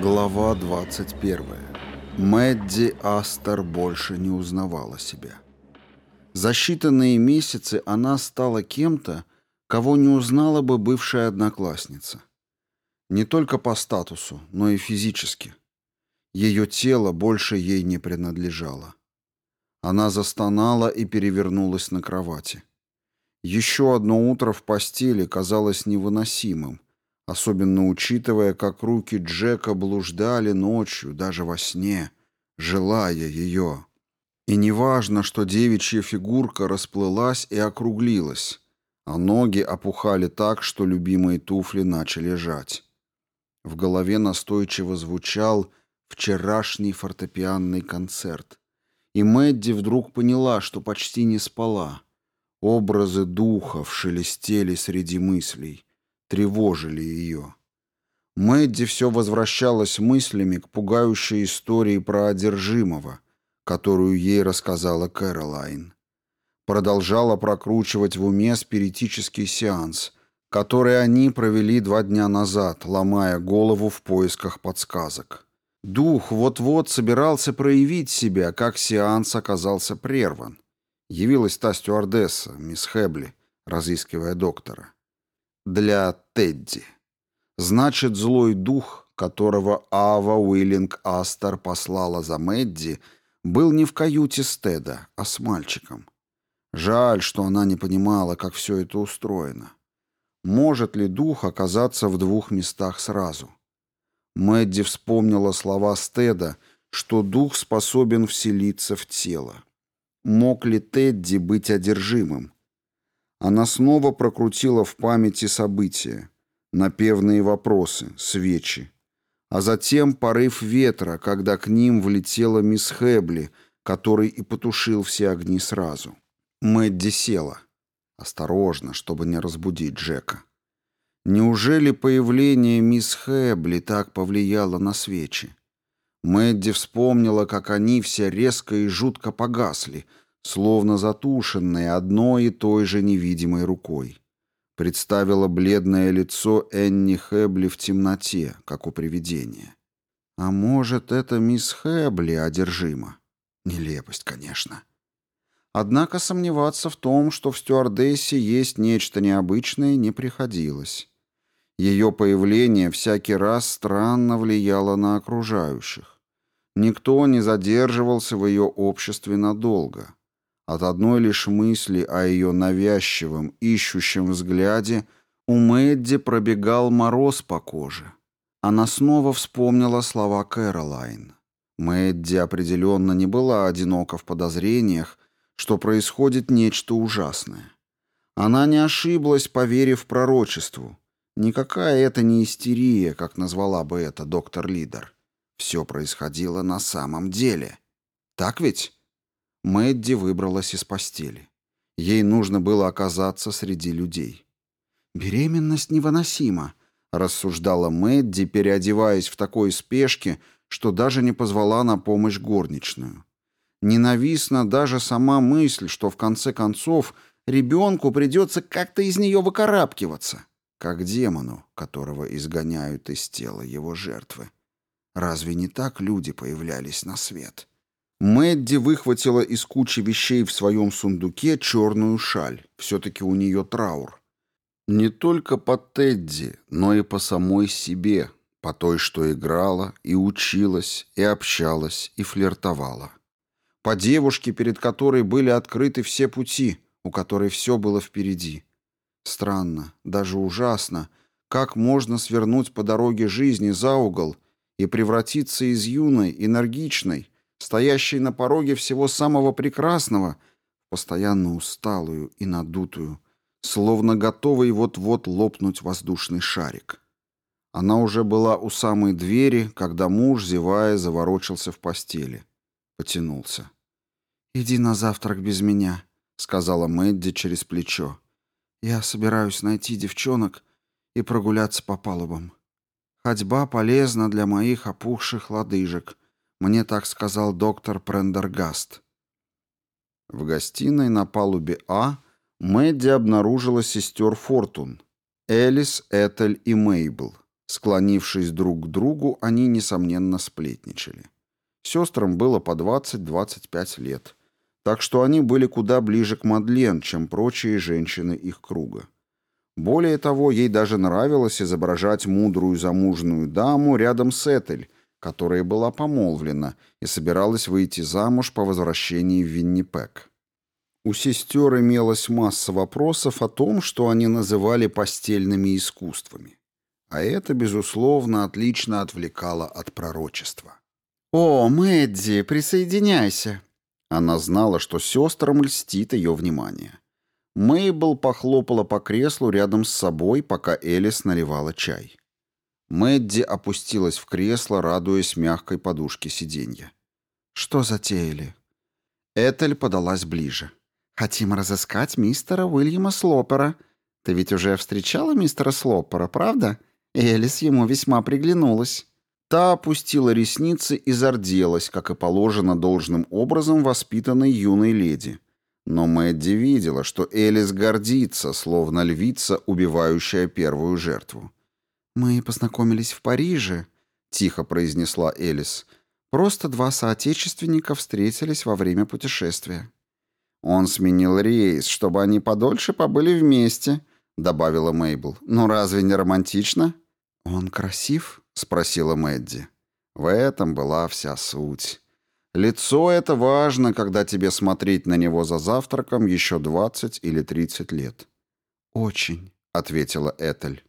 Глава 21. Мэдди Астер больше не узнавала себя. За считанные месяцы она стала кем-то, кого не узнала бы бывшая одноклассница. Не только по статусу, но и физически. Ее тело больше ей не принадлежало. Она застонала и перевернулась на кровати. Еще одно утро в постели казалось невыносимым, особенно учитывая, как руки Джека блуждали ночью, даже во сне, желая ее. И неважно, что девичья фигурка расплылась и округлилась, а ноги опухали так, что любимые туфли начали жать. В голове настойчиво звучал вчерашний фортепианный концерт. И Мэдди вдруг поняла, что почти не спала — Образы духов шелестели среди мыслей, тревожили ее. Мэдди все возвращалась мыслями к пугающей истории про одержимого, которую ей рассказала Кэролайн. Продолжала прокручивать в уме спиритический сеанс, который они провели два дня назад, ломая голову в поисках подсказок. Дух вот-вот собирался проявить себя, как сеанс оказался прерван. Явилась та стюардесса, мисс Хэбли, разыскивая доктора. Для Тедди. Значит, злой дух, которого Ава Уиллинг Астер послала за Мэдди, был не в каюте Стеда, а с мальчиком. Жаль, что она не понимала, как все это устроено. Может ли дух оказаться в двух местах сразу? Мэдди вспомнила слова Стеда, что дух способен вселиться в тело мог ли Тедди быть одержимым. Она снова прокрутила в памяти события, напевные вопросы, свечи. А затем порыв ветра, когда к ним влетела мисс Хэбли, который и потушил все огни сразу. Мэдди села. Осторожно, чтобы не разбудить Джека. Неужели появление мисс Хэбли так повлияло на свечи? Мэдди вспомнила, как они все резко и жутко погасли, словно затушенные одной и той же невидимой рукой. Представила бледное лицо Энни Хэбли в темноте, как у привидения. А может, это мисс Хэбли одержима? Нелепость, конечно. Однако сомневаться в том, что в стюардессе есть нечто необычное, не приходилось. Ее появление всякий раз странно влияло на окружающих. Никто не задерживался в ее обществе надолго. От одной лишь мысли о ее навязчивом, ищущем взгляде у Мэдди пробегал мороз по коже. Она снова вспомнила слова Кэролайн. Мэдди определенно не была одинока в подозрениях, что происходит нечто ужасное. Она не ошиблась, поверив пророчеству. Никакая это не истерия, как назвала бы это доктор Лидер. Все происходило на самом деле. Так ведь? Мэдди выбралась из постели. Ей нужно было оказаться среди людей. «Беременность невыносима», — рассуждала Мэдди, переодеваясь в такой спешке, что даже не позвала на помощь горничную. Ненавистна даже сама мысль, что в конце концов ребенку придется как-то из нее выкарабкиваться, как демону, которого изгоняют из тела его жертвы. Разве не так люди появлялись на свет? Мэдди выхватила из кучи вещей в своем сундуке черную шаль. Все-таки у нее траур. Не только по Тедди, но и по самой себе. По той, что играла, и училась, и общалась, и флиртовала. По девушке, перед которой были открыты все пути, у которой все было впереди. Странно, даже ужасно, как можно свернуть по дороге жизни за угол – и превратиться из юной, энергичной, стоящей на пороге всего самого прекрасного, в постоянно усталую и надутую, словно готовый вот-вот лопнуть воздушный шарик. Она уже была у самой двери, когда муж, зевая, заворочился в постели. Потянулся. «Иди на завтрак без меня», — сказала Мэдди через плечо. «Я собираюсь найти девчонок и прогуляться по палубам». Ходьба полезна для моих опухших лодыжек. Мне так сказал доктор Прендергаст. В гостиной на палубе А Мэдди обнаружила сестер Фортун. Элис, Этель и Мейбл. Склонившись друг к другу, они, несомненно, сплетничали. Сестрам было по 20-25 лет, так что они были куда ближе к Мадлен, чем прочие женщины их круга. Более того, ей даже нравилось изображать мудрую замужную даму рядом с Этель, которая была помолвлена и собиралась выйти замуж по возвращении в Виннипек. У сестер имелась масса вопросов о том, что они называли постельными искусствами. А это, безусловно, отлично отвлекало от пророчества. «О, Мэдди, присоединяйся!» Она знала, что сестрам льстит ее внимание. Мейбл похлопала по креслу рядом с собой, пока Элис наливала чай. Мэдди опустилась в кресло, радуясь мягкой подушке сиденья. «Что затеяли?» Этель подалась ближе. «Хотим разыскать мистера Уильяма Слопера. Ты ведь уже встречала мистера Слопера, правда?» Элис ему весьма приглянулась. Та опустила ресницы и зарделась, как и положено должным образом воспитанной юной леди. Но Мэдди видела, что Элис гордится, словно львица, убивающая первую жертву. «Мы познакомились в Париже», — тихо произнесла Элис. «Просто два соотечественника встретились во время путешествия». «Он сменил рейс, чтобы они подольше побыли вместе», — добавила Мейбл. «Ну разве не романтично?» «Он красив?» — спросила Мэдди. В этом была вся суть. Лицо это важно, когда тебе смотреть на него за завтраком еще 20 или 30 лет. «Очень», — ответила Этель.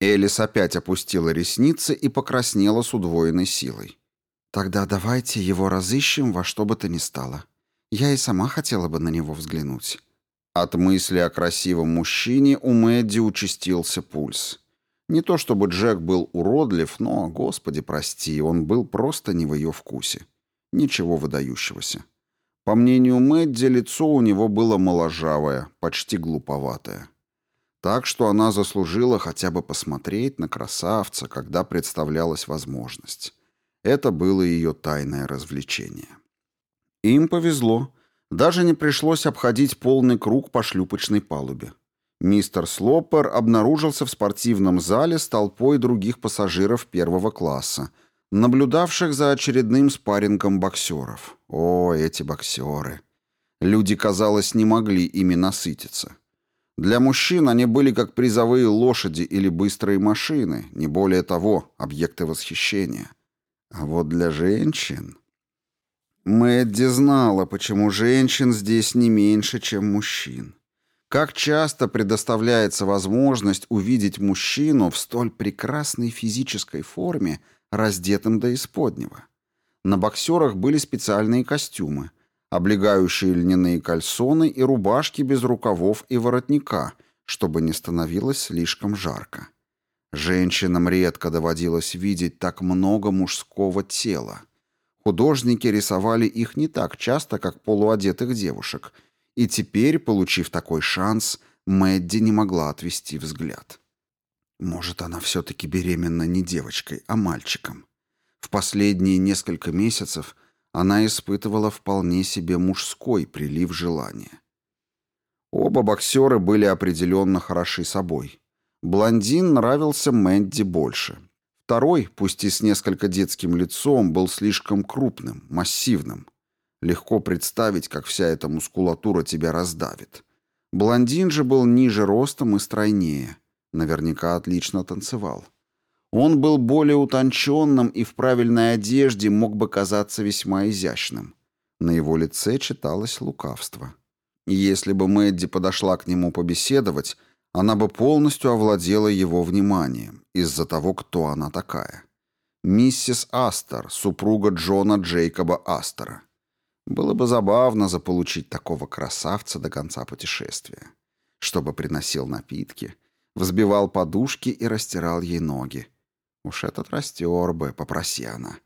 Элис опять опустила ресницы и покраснела с удвоенной силой. «Тогда давайте его разыщем во что бы то ни стало. Я и сама хотела бы на него взглянуть». От мысли о красивом мужчине у Мэдди участился пульс. Не то чтобы Джек был уродлив, но, господи прости, он был просто не в ее вкусе. Ничего выдающегося. По мнению Мэдди, лицо у него было моложавое, почти глуповатое. Так что она заслужила хотя бы посмотреть на красавца, когда представлялась возможность. Это было ее тайное развлечение. Им повезло. Даже не пришлось обходить полный круг по шлюпочной палубе. Мистер Слоппер обнаружился в спортивном зале с толпой других пассажиров первого класса – наблюдавших за очередным спаррингом боксеров. О, эти боксеры! Люди, казалось, не могли ими насытиться. Для мужчин они были как призовые лошади или быстрые машины, не более того, объекты восхищения. А вот для женщин... Мэдди знала, почему женщин здесь не меньше, чем мужчин. Как часто предоставляется возможность увидеть мужчину в столь прекрасной физической форме – раздетым до исподнего. На боксерах были специальные костюмы, облегающие льняные кальсоны и рубашки без рукавов и воротника, чтобы не становилось слишком жарко. Женщинам редко доводилось видеть так много мужского тела. Художники рисовали их не так часто, как полуодетых девушек, и теперь, получив такой шанс, Мэдди не могла отвести взгляд. Может, она все-таки беременна не девочкой, а мальчиком. В последние несколько месяцев она испытывала вполне себе мужской прилив желания. Оба боксеры были определенно хороши собой. Блондин нравился Мэнди больше. Второй, пусть и с несколько детским лицом, был слишком крупным, массивным. Легко представить, как вся эта мускулатура тебя раздавит. Блондин же был ниже ростом и стройнее – Наверняка отлично танцевал. Он был более утонченным и в правильной одежде мог бы казаться весьма изящным. На его лице читалось лукавство. Если бы Мэдди подошла к нему побеседовать, она бы полностью овладела его вниманием из-за того, кто она такая. Миссис Астер, супруга Джона Джейкоба Астера. Было бы забавно заполучить такого красавца до конца путешествия, чтобы приносил напитки – взбивал подушки и растирал ей ноги. Уж этот растер бы, попроси она.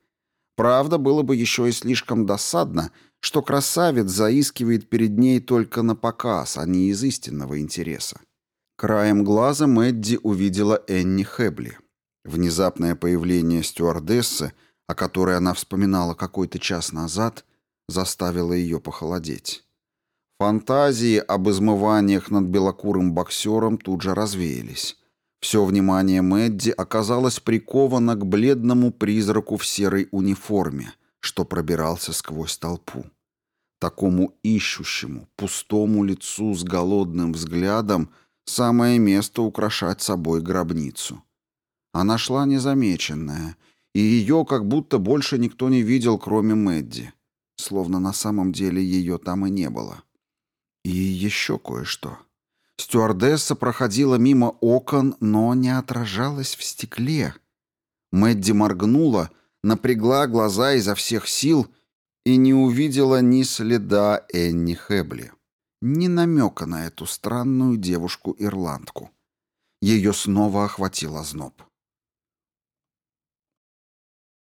Правда, было бы еще и слишком досадно, что красавец заискивает перед ней только на показ, а не из истинного интереса. Краем глаза Мэдди увидела Энни Хэбли. Внезапное появление стюардессы, о которой она вспоминала какой-то час назад, заставило ее похолодеть. Фантазии об измываниях над белокурым боксером тут же развеялись. Все внимание Мэдди оказалось приковано к бледному призраку в серой униформе, что пробирался сквозь толпу. Такому ищущему, пустому лицу с голодным взглядом самое место украшать собой гробницу. Она шла незамеченная, и ее как будто больше никто не видел, кроме Мэдди. Словно на самом деле ее там и не было. — и еще кое-что. Стюардесса проходила мимо окон, но не отражалась в стекле. Мэдди моргнула, напрягла глаза изо всех сил и не увидела ни следа Энни Хэбли. Ни намека на эту странную девушку-ирландку. Ее снова охватил озноб.